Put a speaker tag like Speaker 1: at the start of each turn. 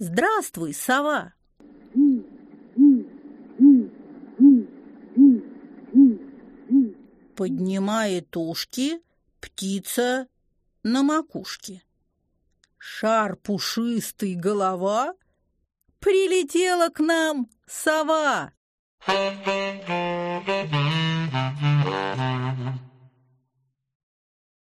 Speaker 1: Здравствуй, сова! Поднимает ушки птица на макушке. Шар пушистый голова, прилетела к нам сова. Thank you.